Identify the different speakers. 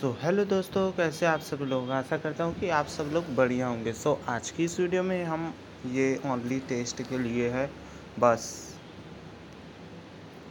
Speaker 1: सो so, hello दोस्तों कैसे आप सब लोग? आशा करता हूँ कि आप सब लोग बढ़िया होंगे। सो so, आज की इस वीडियो में हम ये ओनली टेस्ट के लिए है। बस।